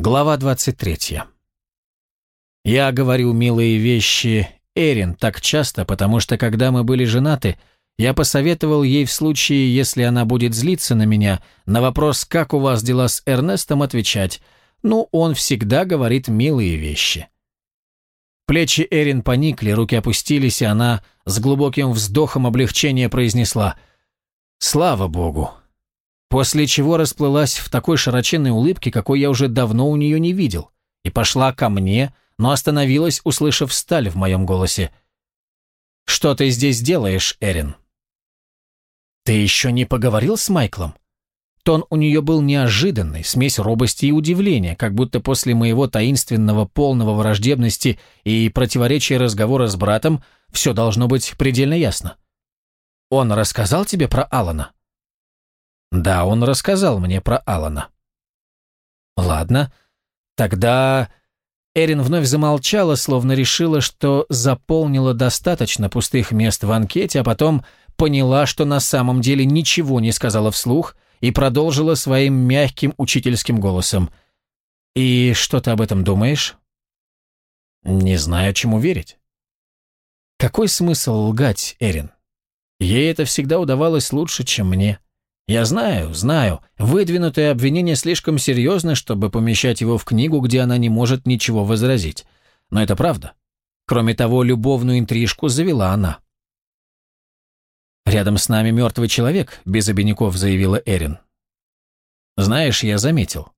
Глава 23. Я говорю милые вещи Эрин так часто, потому что когда мы были женаты, я посоветовал ей в случае, если она будет злиться на меня, на вопрос «Как у вас дела с Эрнестом?» отвечать «Ну, он всегда говорит милые вещи». Плечи Эрин поникли, руки опустились, и она с глубоким вздохом облегчения произнесла «Слава Богу!» После чего расплылась в такой широченной улыбке, какой я уже давно у нее не видел, и пошла ко мне, но остановилась, услышав сталь в моем голосе. «Что ты здесь делаешь, Эрин?» «Ты еще не поговорил с Майклом?» Тон у нее был неожиданный, смесь робости и удивления, как будто после моего таинственного, полного враждебности и противоречия разговора с братом все должно быть предельно ясно. «Он рассказал тебе про Алана?» Да, он рассказал мне про Алана. Ладно, тогда... Эрин вновь замолчала, словно решила, что заполнила достаточно пустых мест в анкете, а потом поняла, что на самом деле ничего не сказала вслух и продолжила своим мягким учительским голосом. «И что ты об этом думаешь?» «Не знаю, чему верить». «Какой смысл лгать, Эрин? Ей это всегда удавалось лучше, чем мне». Я знаю, знаю, выдвинутое обвинение слишком серьезно, чтобы помещать его в книгу, где она не может ничего возразить. Но это правда. Кроме того, любовную интрижку завела она. «Рядом с нами мертвый человек», — без обиняков заявила Эрин. «Знаешь, я заметил.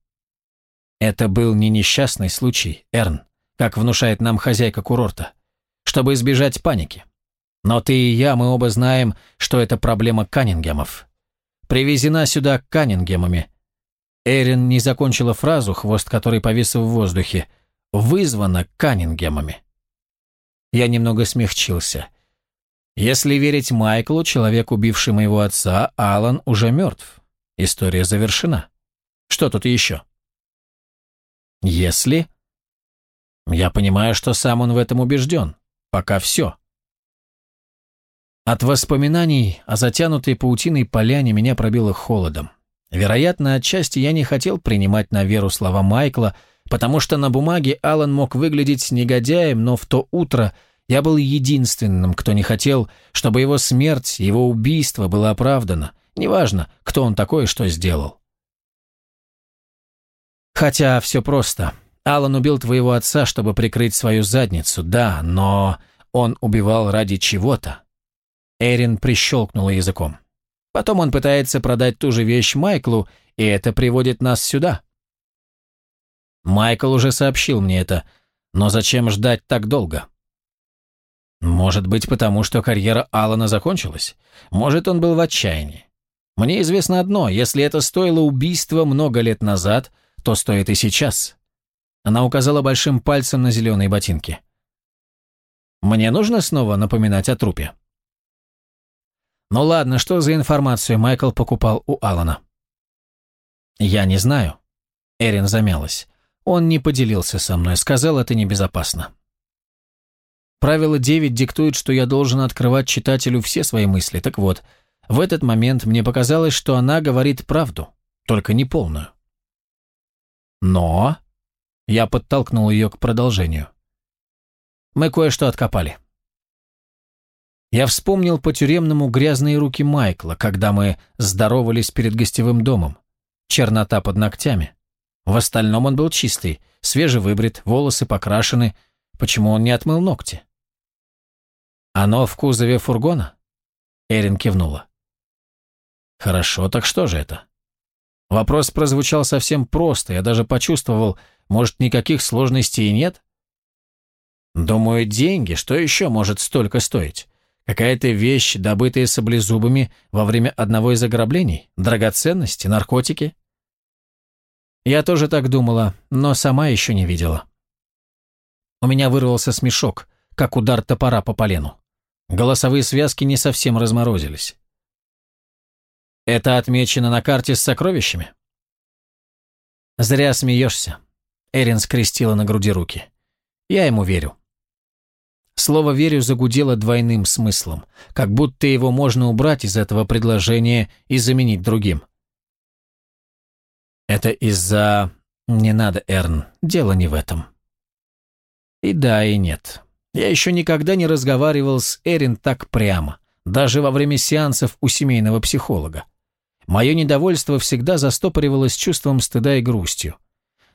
Это был не несчастный случай, Эрн, как внушает нам хозяйка курорта, чтобы избежать паники. Но ты и я, мы оба знаем, что это проблема Каннингемов» привезена сюда Каннингемами». Эрин не закончила фразу, хвост которой повис в воздухе. «Вызвана Каннингемами». Я немного смягчился. Если верить Майклу, человек, убивший моего отца, Алан уже мертв. История завершена. Что тут еще? Если... Я понимаю, что сам он в этом убежден. Пока все. От воспоминаний о затянутой паутиной поляне меня пробило холодом. Вероятно, отчасти я не хотел принимать на веру слова Майкла, потому что на бумаге Алан мог выглядеть негодяем, но в то утро я был единственным, кто не хотел, чтобы его смерть, его убийство было оправдано, неважно, кто он такой и что сделал. Хотя все просто. Алан убил твоего отца, чтобы прикрыть свою задницу, да, но он убивал ради чего-то. Эрин прищелкнула языком. Потом он пытается продать ту же вещь Майклу, и это приводит нас сюда. Майкл уже сообщил мне это, но зачем ждать так долго? Может быть, потому что карьера Алана закончилась? Может, он был в отчаянии? Мне известно одно, если это стоило убийства много лет назад, то стоит и сейчас. Она указала большим пальцем на зеленые ботинки. Мне нужно снова напоминать о трупе? Ну ладно, что за информацию Майкл покупал у Алана? Я не знаю. Эрин замялась. Он не поделился со мной, сказал, это небезопасно. Правило 9 диктует, что я должен открывать читателю все свои мысли. Так вот, в этот момент мне показалось, что она говорит правду, только не полную. Но... Я подтолкнул ее к продолжению. Мы кое-что откопали. Я вспомнил по-тюремному грязные руки Майкла, когда мы здоровались перед гостевым домом. Чернота под ногтями. В остальном он был чистый, свежевыбрит, волосы покрашены. Почему он не отмыл ногти? «Оно в кузове фургона?» Эрин кивнула. «Хорошо, так что же это?» Вопрос прозвучал совсем просто, я даже почувствовал, может, никаких сложностей и нет? Думаю, деньги, что еще может столько стоить? Какая-то вещь, добытая саблезубами во время одного из ограблений? Драгоценности? Наркотики? Я тоже так думала, но сама еще не видела. У меня вырвался смешок, как удар топора по полену. Голосовые связки не совсем разморозились. Это отмечено на карте с сокровищами? Зря смеешься. Эрин скрестила на груди руки. Я ему верю. Слово «верю» загудело двойным смыслом, как будто его можно убрать из этого предложения и заменить другим. Это из-за Не надо, Эрн, дело не в этом. И да, и нет. Я еще никогда не разговаривал с Эрин так прямо, даже во время сеансов у семейного психолога. Мое недовольство всегда застопоривалось чувством стыда и грустью.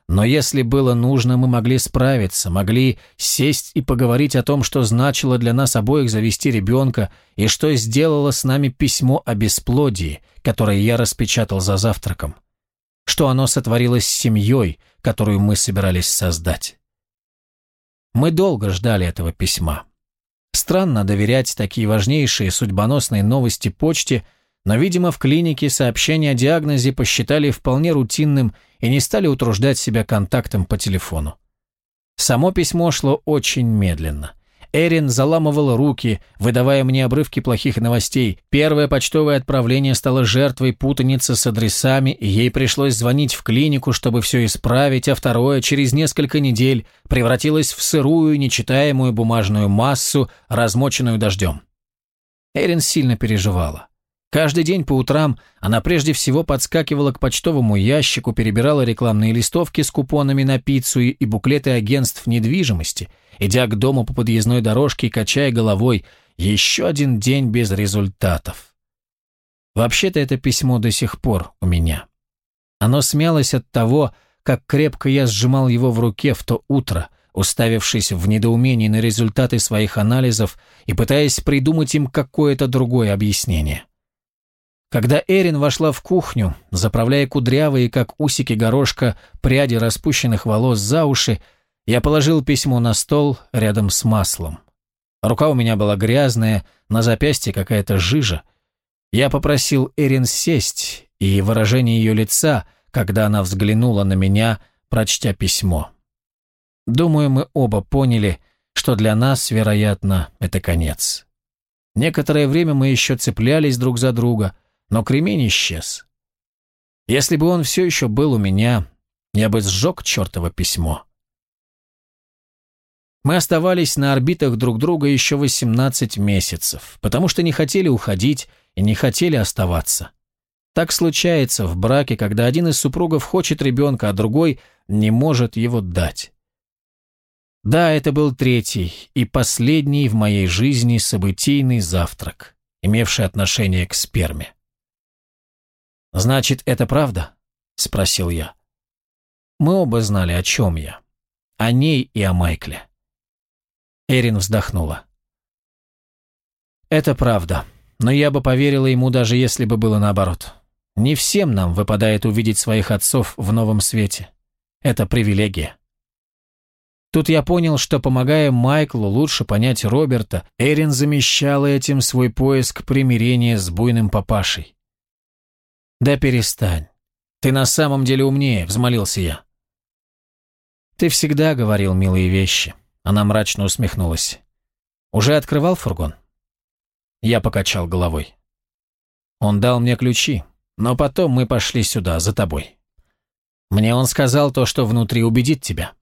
Но если было нужно, мы могли справиться, могли сесть и поговорить о том, что значило для нас обоих завести ребенка и что сделало с нами письмо о бесплодии, которое я распечатал за завтраком. Что оно сотворило с семьей, которую мы собирались создать. Мы долго ждали этого письма. Странно доверять такие важнейшие судьбоносные новости почте, но, видимо, в клинике сообщение о диагнозе посчитали вполне рутинным и не стали утруждать себя контактом по телефону. Само письмо шло очень медленно. Эрин заламывала руки, выдавая мне обрывки плохих новостей. Первое почтовое отправление стало жертвой путаницы с адресами, и ей пришлось звонить в клинику, чтобы все исправить, а второе, через несколько недель, превратилось в сырую, нечитаемую бумажную массу, размоченную дождем. Эрин сильно переживала. Каждый день по утрам она прежде всего подскакивала к почтовому ящику, перебирала рекламные листовки с купонами на пиццу и буклеты агентств недвижимости, идя к дому по подъездной дорожке и качая головой «Еще один день без результатов». Вообще-то это письмо до сих пор у меня. Оно смялось от того, как крепко я сжимал его в руке в то утро, уставившись в недоумении на результаты своих анализов и пытаясь придумать им какое-то другое объяснение. Когда Эрин вошла в кухню, заправляя кудрявые, как усики горошка, пряди распущенных волос за уши, я положил письмо на стол рядом с маслом. Рука у меня была грязная, на запястье какая-то жижа. Я попросил Эрин сесть, и выражение ее лица, когда она взглянула на меня, прочтя письмо. Думаю, мы оба поняли, что для нас, вероятно, это конец. Некоторое время мы еще цеплялись друг за друга — но кремень исчез. Если бы он все еще был у меня, я бы сжег чертово письмо. Мы оставались на орбитах друг друга еще 18 месяцев, потому что не хотели уходить и не хотели оставаться. Так случается в браке, когда один из супругов хочет ребенка, а другой не может его дать. Да, это был третий и последний в моей жизни событийный завтрак, имевший отношение к сперме. «Значит, это правда?» – спросил я. Мы оба знали, о чем я. О ней и о Майкле. Эрин вздохнула. «Это правда, но я бы поверила ему, даже если бы было наоборот. Не всем нам выпадает увидеть своих отцов в новом свете. Это привилегия». Тут я понял, что, помогая Майклу лучше понять Роберта, Эрин замещала этим свой поиск примирения с буйным папашей. «Да перестань. Ты на самом деле умнее», — взмолился я. «Ты всегда говорил милые вещи», — она мрачно усмехнулась. «Уже открывал фургон?» Я покачал головой. «Он дал мне ключи, но потом мы пошли сюда, за тобой. Мне он сказал то, что внутри убедит тебя».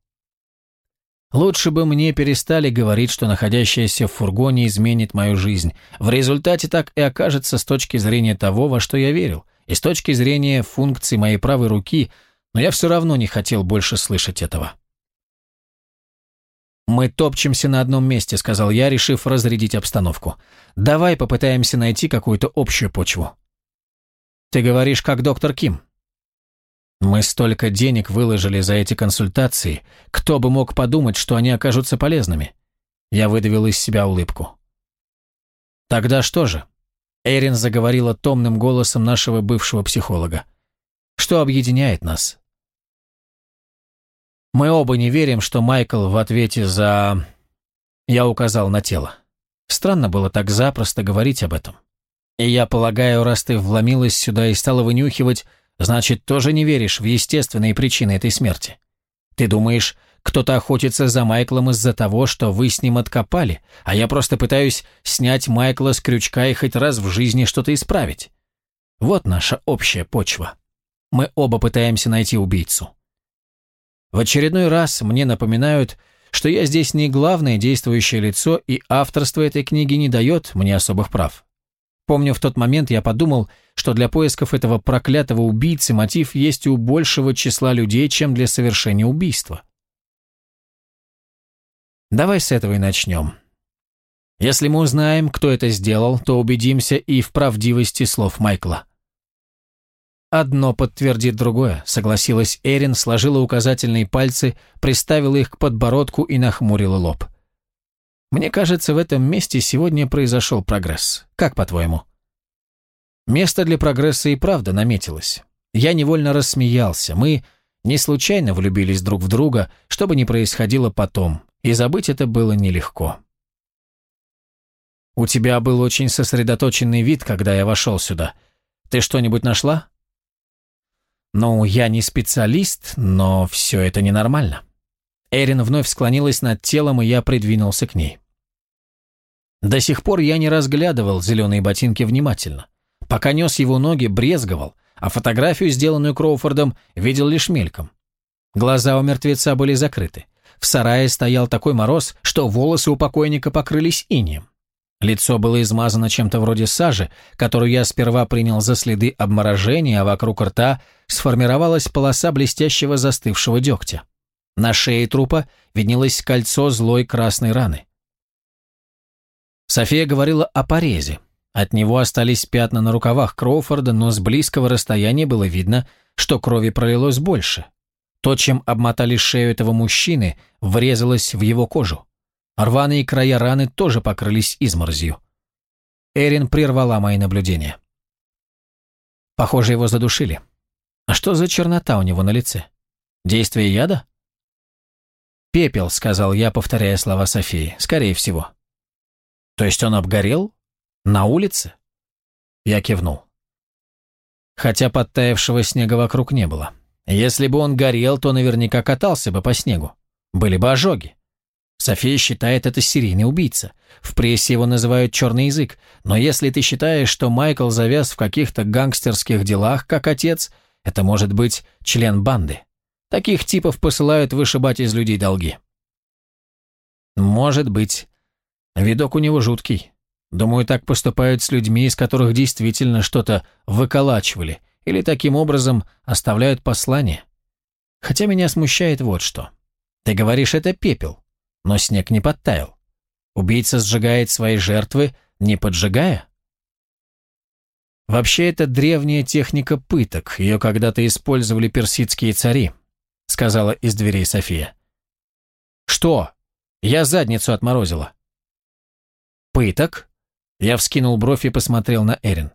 Лучше бы мне перестали говорить, что находящееся в фургоне изменит мою жизнь. В результате так и окажется с точки зрения того, во что я верил и с точки зрения функций моей правой руки, но я все равно не хотел больше слышать этого. «Мы топчемся на одном месте», — сказал я, решив разрядить обстановку. «Давай попытаемся найти какую-то общую почву». «Ты говоришь, как доктор Ким». «Мы столько денег выложили за эти консультации. Кто бы мог подумать, что они окажутся полезными?» Я выдавил из себя улыбку. «Тогда что же?» Эрин заговорила томным голосом нашего бывшего психолога. «Что объединяет нас?» «Мы оба не верим, что Майкл в ответе за...» Я указал на тело. Странно было так запросто говорить об этом. И я полагаю, раз ты вломилась сюда и стала вынюхивать, значит, тоже не веришь в естественные причины этой смерти. Ты думаешь, кто-то охотится за Майклом из-за того, что вы с ним откопали, а я просто пытаюсь снять Майкла с крючка и хоть раз в жизни что-то исправить. Вот наша общая почва. Мы оба пытаемся найти убийцу. В очередной раз мне напоминают, что я здесь не главное действующее лицо, и авторство этой книги не дает мне особых прав. Помню, в тот момент я подумал, что для поисков этого проклятого убийцы мотив есть у большего числа людей, чем для совершения убийства. Давай с этого и начнем. Если мы узнаем, кто это сделал, то убедимся и в правдивости слов Майкла. Одно подтвердит другое, согласилась Эрин, сложила указательные пальцы, приставила их к подбородку и нахмурила лоб. Мне кажется, в этом месте сегодня произошел прогресс. Как по-твоему? Место для прогресса и правда наметилось. Я невольно рассмеялся. Мы не случайно влюбились друг в друга, что бы ни происходило потом, и забыть это было нелегко. У тебя был очень сосредоточенный вид, когда я вошел сюда. Ты что-нибудь нашла? Ну, я не специалист, но все это ненормально. Эрин вновь склонилась над телом, и я придвинулся к ней. До сих пор я не разглядывал зеленые ботинки внимательно. Пока нес его ноги, брезговал, а фотографию, сделанную Кроуфордом, видел лишь мельком. Глаза у мертвеца были закрыты. В сарае стоял такой мороз, что волосы у покойника покрылись инеем. Лицо было измазано чем-то вроде сажи, которую я сперва принял за следы обморожения, а вокруг рта сформировалась полоса блестящего застывшего дегтя. На шее трупа виднелось кольцо злой красной раны. София говорила о порезе. От него остались пятна на рукавах Кроуфорда, но с близкого расстояния было видно, что крови пролилось больше. То, чем обмотали шею этого мужчины, врезалось в его кожу. Рваные края раны тоже покрылись изморозью. Эрин прервала мои наблюдения. Похоже, его задушили. А что за чернота у него на лице? Действие яда? «Пепел», — сказал я, повторяя слова Софии. «Скорее всего». То есть он обгорел? На улице? Я кивнул. Хотя подтаявшего снега вокруг не было. Если бы он горел, то наверняка катался бы по снегу. Были бы ожоги. София считает это серийный убийца. В прессе его называют «черный язык». Но если ты считаешь, что Майкл завяз в каких-то гангстерских делах, как отец, это может быть член банды. Таких типов посылают вышибать из людей долги. Может быть. Видок у него жуткий. Думаю, так поступают с людьми, из которых действительно что-то выколачивали, или таким образом оставляют послание. Хотя меня смущает вот что. Ты говоришь, это пепел, но снег не подтаял. Убийца сжигает свои жертвы, не поджигая? Вообще, это древняя техника пыток, ее когда-то использовали персидские цари, сказала из дверей София. Что? Я задницу отморозила. «Пыток?» Я вскинул бровь и посмотрел на Эрин.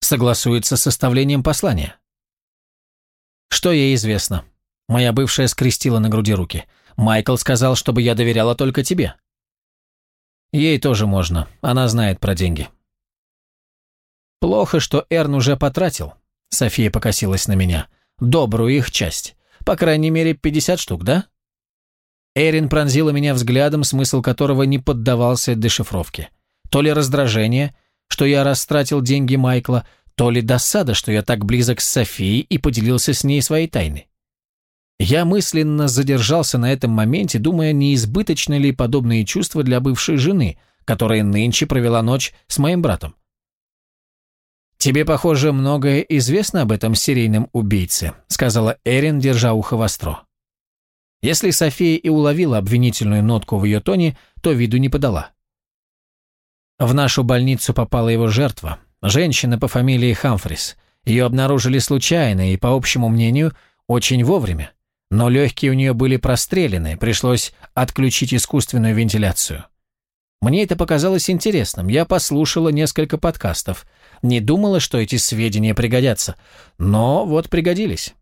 «Согласуется с составлением послания». «Что ей известно?» Моя бывшая скрестила на груди руки. «Майкл сказал, чтобы я доверяла только тебе». «Ей тоже можно. Она знает про деньги». «Плохо, что Эрн уже потратил», — София покосилась на меня. «Добрую их часть. По крайней мере, 50 штук, да?» Эрин пронзила меня взглядом, смысл которого не поддавался дешифровке. То ли раздражение, что я растратил деньги Майкла, то ли досада, что я так близок с Софией и поделился с ней своей тайной. Я мысленно задержался на этом моменте, думая, не избыточны ли подобные чувства для бывшей жены, которая нынче провела ночь с моим братом. «Тебе, похоже, многое известно об этом серийном убийце», сказала Эрин, держа ухо востро. Если София и уловила обвинительную нотку в ее тоне, то виду не подала. В нашу больницу попала его жертва, женщина по фамилии Хамфрис. Ее обнаружили случайно и, по общему мнению, очень вовремя. Но легкие у нее были прострелены, пришлось отключить искусственную вентиляцию. Мне это показалось интересным, я послушала несколько подкастов. Не думала, что эти сведения пригодятся, но вот пригодились.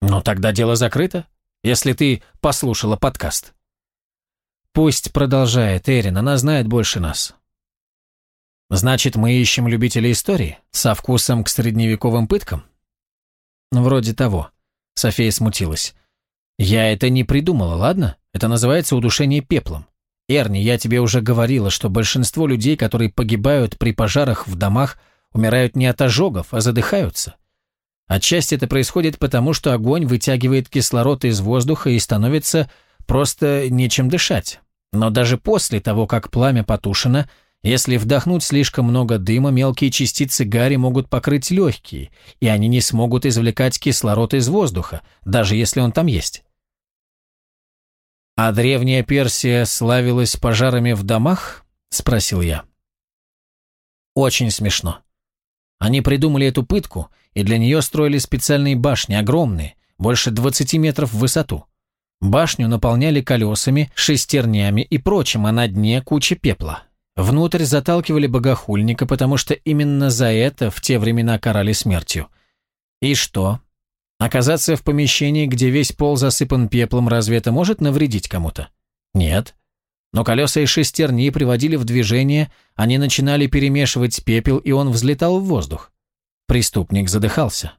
Но тогда дело закрыто если ты послушала подкаст. Пусть продолжает, Эрин, она знает больше нас. Значит, мы ищем любителей истории? Со вкусом к средневековым пыткам? Вроде того. София смутилась. Я это не придумала, ладно? Это называется удушение пеплом. Эрни, я тебе уже говорила, что большинство людей, которые погибают при пожарах в домах, умирают не от ожогов, а задыхаются. Отчасти это происходит потому, что огонь вытягивает кислород из воздуха и становится просто нечем дышать. Но даже после того, как пламя потушено, Если вдохнуть слишком много дыма, мелкие частицы гари могут покрыть легкие, и они не смогут извлекать кислород из воздуха, даже если он там есть. «А древняя Персия славилась пожарами в домах?» – спросил я. «Очень смешно. Они придумали эту пытку, и для нее строили специальные башни, огромные, больше 20 метров в высоту. Башню наполняли колесами, шестернями и прочим, а на дне куча пепла. Внутрь заталкивали богохульника, потому что именно за это в те времена карали смертью. И что? Оказаться в помещении, где весь пол засыпан пеплом, разве это может навредить кому-то? Нет. Но колеса и шестерни приводили в движение, они начинали перемешивать пепел, и он взлетал в воздух. Преступник задыхался.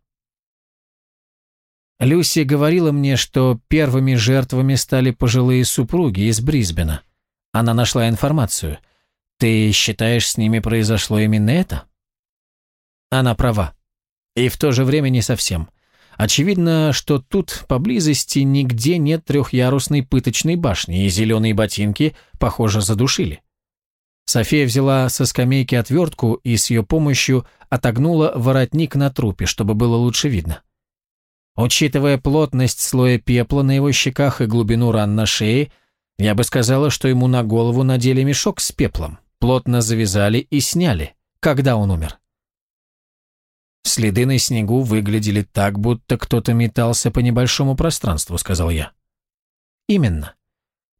Люси говорила мне, что первыми жертвами стали пожилые супруги из Брисбена. Она нашла информацию. Ты считаешь, с ними произошло именно это? Она права. И в то же время не совсем. Очевидно, что тут поблизости нигде нет трехъярусной пыточной башни, и зеленые ботинки, похоже, задушили. София взяла со скамейки отвертку и с ее помощью отогнула воротник на трупе, чтобы было лучше видно. Учитывая плотность слоя пепла на его щеках и глубину ран на шее, я бы сказала, что ему на голову надели мешок с пеплом, плотно завязали и сняли, когда он умер. Следы на снегу выглядели так, будто кто-то метался по небольшому пространству, сказал я. Именно.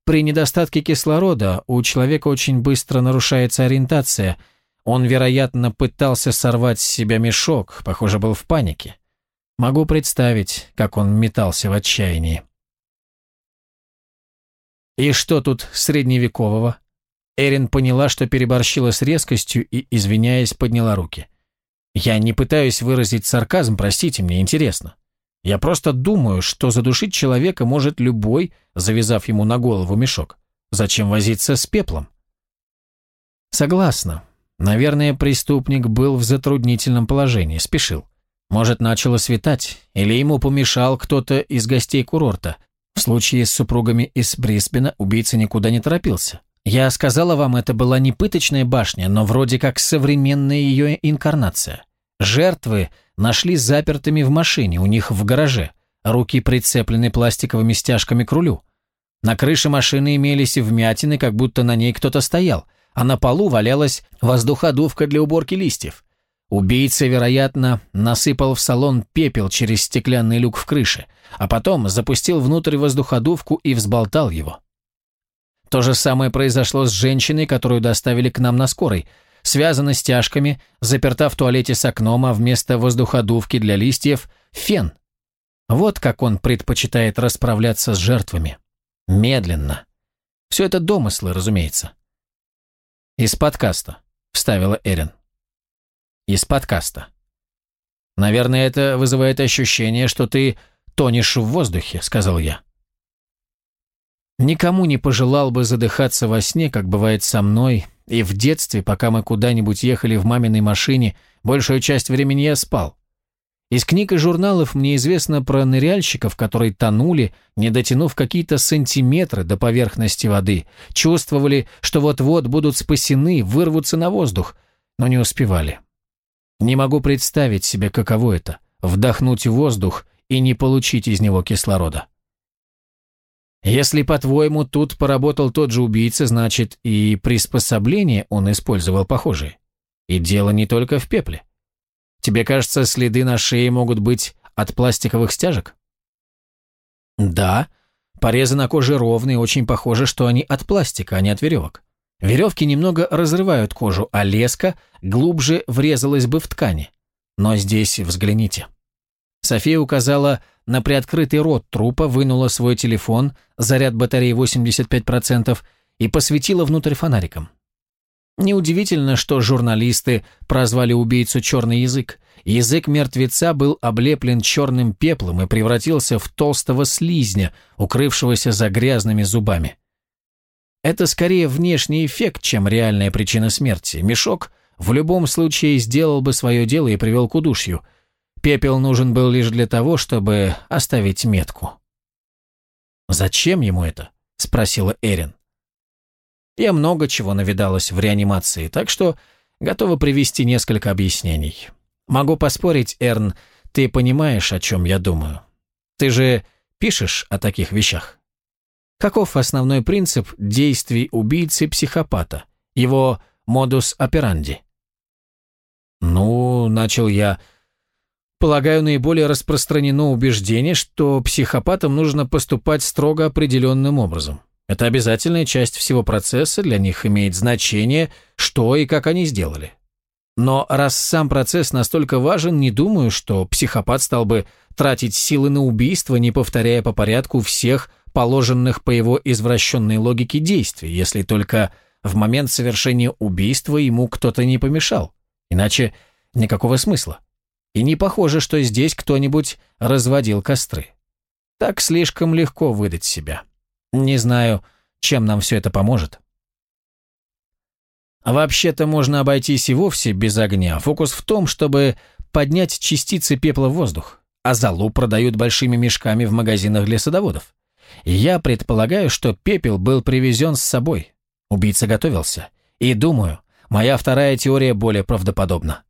При недостатке кислорода у человека очень быстро нарушается ориентация. Он, вероятно, пытался сорвать с себя мешок, похоже, был в панике. Могу представить, как он метался в отчаянии. И что тут средневекового? Эрин поняла, что переборщила с резкостью и, извиняясь, подняла руки. Я не пытаюсь выразить сарказм, простите, мне интересно. Я просто думаю, что задушить человека может любой, завязав ему на голову мешок. Зачем возиться с пеплом? Согласна. Наверное, преступник был в затруднительном положении, спешил. Может, начало светать, или ему помешал кто-то из гостей курорта. В случае с супругами из Брисбена убийца никуда не торопился. Я сказала вам, это была не пыточная башня, но вроде как современная ее инкарнация. Жертвы нашли запертыми в машине, у них в гараже. Руки прицеплены пластиковыми стяжками к рулю. На крыше машины имелись вмятины, как будто на ней кто-то стоял, а на полу валялась воздуходувка для уборки листьев. Убийца, вероятно, насыпал в салон пепел через стеклянный люк в крыше, а потом запустил внутрь воздуходувку и взболтал его. То же самое произошло с женщиной, которую доставили к нам на скорой. Связана стяжками, заперта в туалете с окном, а вместо воздуходувки для листьев – фен. Вот как он предпочитает расправляться с жертвами. Медленно. Все это домыслы, разумеется. «Из подкаста», – вставила Эрин из подкаста. «Наверное, это вызывает ощущение, что ты тонешь в воздухе», — сказал я. Никому не пожелал бы задыхаться во сне, как бывает со мной, и в детстве, пока мы куда-нибудь ехали в маминой машине, большую часть времени я спал. Из книг и журналов мне известно про ныряльщиков, которые тонули, не дотянув какие-то сантиметры до поверхности воды, чувствовали, что вот-вот будут спасены, вырвутся на воздух, но не успевали. Не могу представить себе, каково это – вдохнуть воздух и не получить из него кислорода. Если, по-твоему, тут поработал тот же убийца, значит, и приспособление он использовал похожие. И дело не только в пепле. Тебе кажется, следы на шее могут быть от пластиковых стяжек? Да, порезы на коже ровные, очень похоже, что они от пластика, а не от веревок. Веревки немного разрывают кожу, а леска глубже врезалась бы в ткани. Но здесь взгляните. София указала на приоткрытый рот трупа, вынула свой телефон, заряд батареи 85%, и посветила внутрь фонариком. Неудивительно, что журналисты прозвали убийцу «черный язык». Язык мертвеца был облеплен черным пеплом и превратился в толстого слизня, укрывшегося за грязными зубами. Это скорее внешний эффект, чем реальная причина смерти. Мешок в любом случае сделал бы свое дело и привел к удушью. Пепел нужен был лишь для того, чтобы оставить метку. «Зачем ему это?» – спросила Эрин. Я много чего навидалась в реанимации, так что готова привести несколько объяснений. Могу поспорить, Эрн, ты понимаешь, о чем я думаю. Ты же пишешь о таких вещах. Каков основной принцип действий убийцы-психопата? Его модус операнди? Ну, начал я. Полагаю, наиболее распространено убеждение, что психопатам нужно поступать строго определенным образом. Это обязательная часть всего процесса, для них имеет значение, что и как они сделали. Но раз сам процесс настолько важен, не думаю, что психопат стал бы тратить силы на убийство, не повторяя по порядку всех положенных по его извращенной логике действий, если только в момент совершения убийства ему кто-то не помешал. Иначе никакого смысла. И не похоже, что здесь кто-нибудь разводил костры. Так слишком легко выдать себя. Не знаю, чем нам все это поможет. Вообще-то можно обойтись и вовсе без огня. Фокус в том, чтобы поднять частицы пепла в воздух. А залу продают большими мешками в магазинах для садоводов. Я предполагаю, что пепел был привезен с собой. Убийца готовился. И думаю, моя вторая теория более правдоподобна.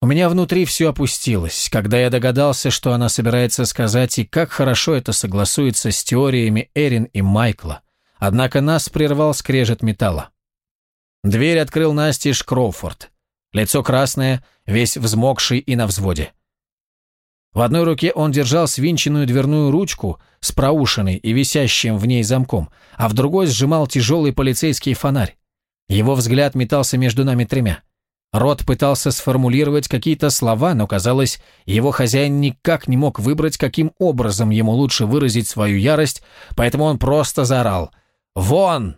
У меня внутри все опустилось, когда я догадался, что она собирается сказать, и как хорошо это согласуется с теориями Эрин и Майкла. Однако нас прервал скрежет металла. Дверь открыл Настиж Кроуфорд. Лицо красное, весь взмокший и на взводе. В одной руке он держал свинченную дверную ручку с проушиной и висящим в ней замком, а в другой сжимал тяжелый полицейский фонарь. Его взгляд метался между нами тремя. Рот пытался сформулировать какие-то слова, но, казалось, его хозяин никак не мог выбрать, каким образом ему лучше выразить свою ярость, поэтому он просто заорал «Вон!».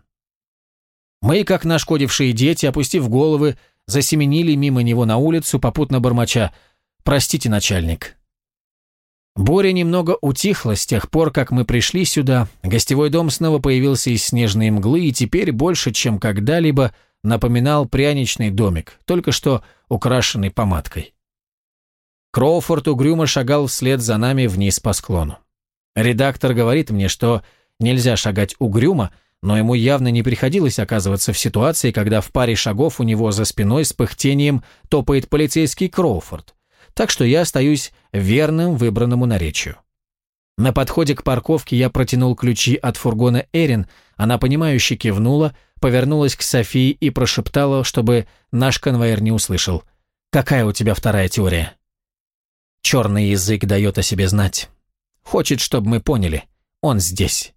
Мы, как нашкодившие дети, опустив головы, засеменили мимо него на улицу, попутно бормоча «Простите, начальник». Буря немного утихла с тех пор, как мы пришли сюда, гостевой дом снова появился из снежной мглы и теперь больше, чем когда-либо, напоминал пряничный домик, только что украшенный помадкой. Кроуфорд угрюмо шагал вслед за нами вниз по склону. Редактор говорит мне, что нельзя шагать угрюмо, но ему явно не приходилось оказываться в ситуации, когда в паре шагов у него за спиной с пыхтением топает полицейский Кроуфорд, так что я остаюсь верным выбранному наречию. На подходе к парковке я протянул ключи от фургона Эрин, она понимающе кивнула, повернулась к Софии и прошептала, чтобы наш конвоир не услышал. «Какая у тебя вторая теория?» Черный язык дает о себе знать. Хочет, чтобы мы поняли. Он здесь.